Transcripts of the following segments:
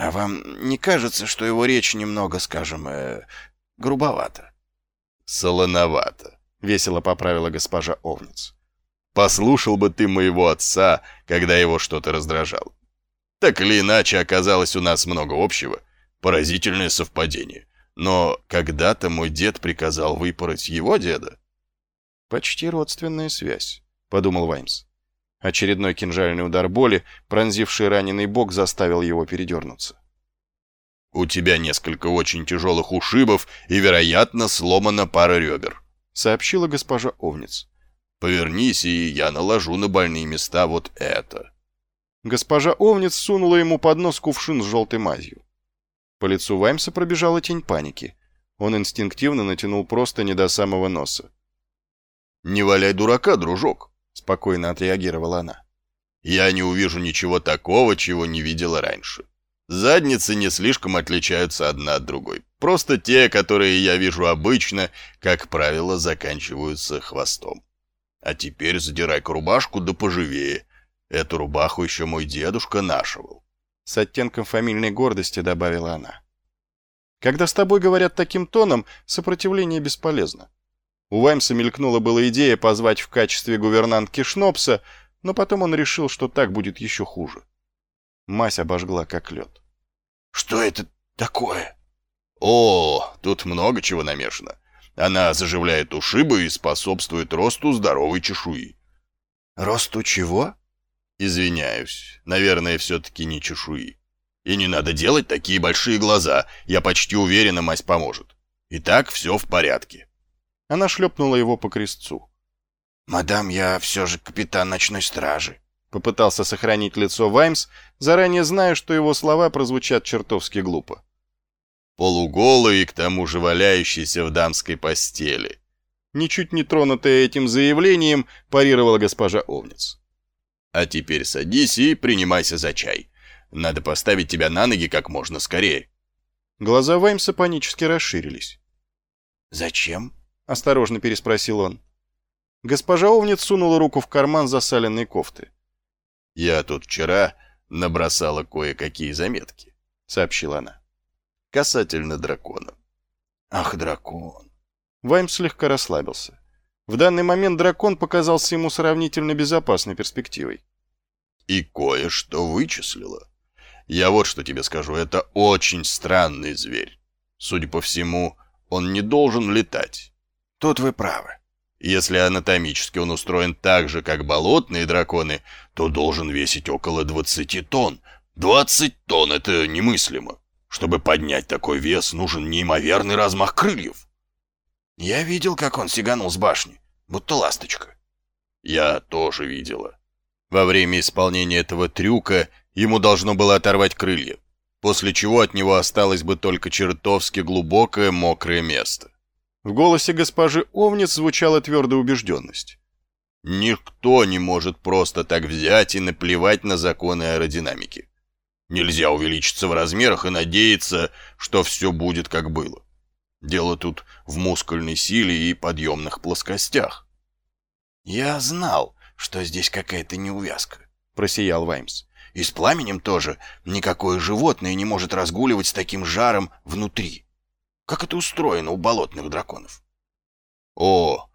А вам не кажется, что его речь немного, скажем, э, грубовата? Солоновато, весело поправила госпожа Овниц. Послушал бы ты моего отца, когда его что-то раздражало. Так или иначе, оказалось у нас много общего. Поразительное совпадение. Но когда-то мой дед приказал выпороть его деда. Почти родственная связь, подумал Ваймс. Очередной кинжальный удар боли, пронзивший раненый бок, заставил его передернуться. «У тебя несколько очень тяжелых ушибов и, вероятно, сломана пара ребер», — сообщила госпожа Овниц. «Повернись, и я наложу на больные места вот это». Госпожа Овниц сунула ему под нос кувшин с желтой мазью. По лицу Ваймса пробежала тень паники. Он инстинктивно натянул просто не до самого носа. «Не валяй дурака, дружок», — спокойно отреагировала она. «Я не увижу ничего такого, чего не видела раньше. Задницы не слишком отличаются одна от другой. Просто те, которые я вижу обычно, как правило, заканчиваются хвостом. А теперь задирай-ка рубашку да поживее. Эту рубаху еще мой дедушка нашивал». С оттенком фамильной гордости добавила она. «Когда с тобой говорят таким тоном, сопротивление бесполезно. У Ваймса мелькнула была идея позвать в качестве гувернантки Шнопса, но потом он решил, что так будет еще хуже. Мась обожгла, как лед. «Что это такое?» «О, тут много чего намешано. Она заживляет ушибы и способствует росту здоровой чешуи». «Росту чего?» «Извиняюсь. Наверное, все-таки не чешуи. И не надо делать такие большие глаза. Я почти уверена, мазь поможет. Итак, все в порядке». Она шлепнула его по крестцу. «Мадам, я все же капитан ночной стражи», — попытался сохранить лицо Ваймс, заранее зная, что его слова прозвучат чертовски глупо. «Полуголый и к тому же валяющийся в дамской постели», ничуть не тронутая этим заявлением, парировала госпожа Овниц. «А теперь садись и принимайся за чай. Надо поставить тебя на ноги как можно скорее». Глаза Ваймса панически расширились. «Зачем?» Осторожно переспросил он. Госпожа Овниц сунула руку в карман засаленной кофты. «Я тут вчера набросала кое-какие заметки», — сообщила она. «Касательно дракона». «Ах, дракон!» Вайм слегка расслабился. В данный момент дракон показался ему сравнительно безопасной перспективой. «И кое-что вычислила. Я вот что тебе скажу, это очень странный зверь. Судя по всему, он не должен летать. Тут вы правы. Если анатомически он устроен так же, как болотные драконы, то должен весить около 20 тонн. 20 тонн — это немыслимо. Чтобы поднять такой вес, нужен неимоверный размах крыльев. Я видел, как он сиганул с башни, будто ласточка. Я тоже видела. Во время исполнения этого трюка ему должно было оторвать крылья, после чего от него осталось бы только чертовски глубокое мокрое место. В голосе госпожи Овниц звучала твердая убежденность. «Никто не может просто так взять и наплевать на законы аэродинамики. Нельзя увеличиться в размерах и надеяться, что все будет как было. Дело тут в мускульной силе и подъемных плоскостях». «Я знал, что здесь какая-то неувязка», — просиял Ваймс. «И с пламенем тоже никакое животное не может разгуливать с таким жаром внутри». Как это устроено у болотных драконов? О,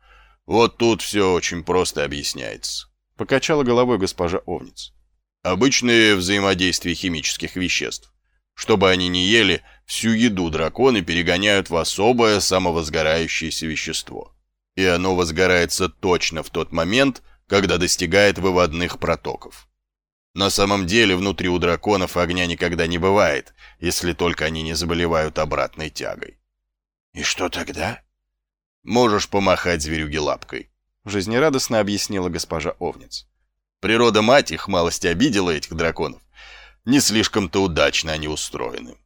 вот тут все очень просто объясняется. Покачала головой госпожа Овниц. Обычное взаимодействие химических веществ. Чтобы они не ели, всю еду драконы перегоняют в особое самовозгорающееся вещество. И оно возгорается точно в тот момент, когда достигает выводных протоков. На самом деле внутри у драконов огня никогда не бывает, если только они не заболевают обратной тягой. «И что тогда?» «Можешь помахать зверюге лапкой», — жизнерадостно объяснила госпожа Овниц. «Природа мать их малости обидела этих драконов. Не слишком-то удачно они устроены.